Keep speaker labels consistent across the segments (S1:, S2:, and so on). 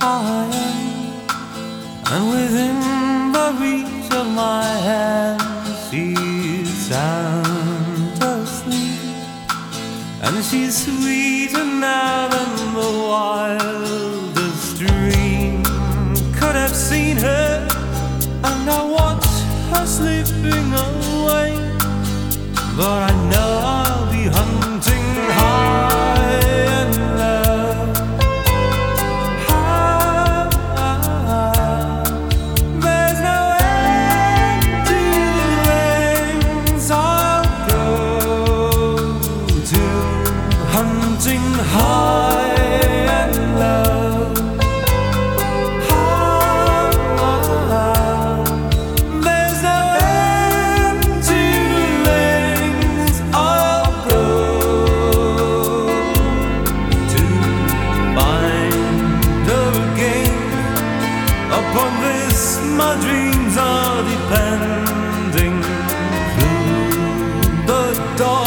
S1: I am, and within the reach of my hand, she's sound asleep, and she's sweeter now than the wildest dream could have seen her, and I watch her slipping away, but I know hunting high and low. Upon this, my dreams are depending. Through the dark,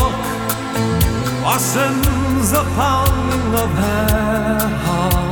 S1: ascends the fountain of her heart.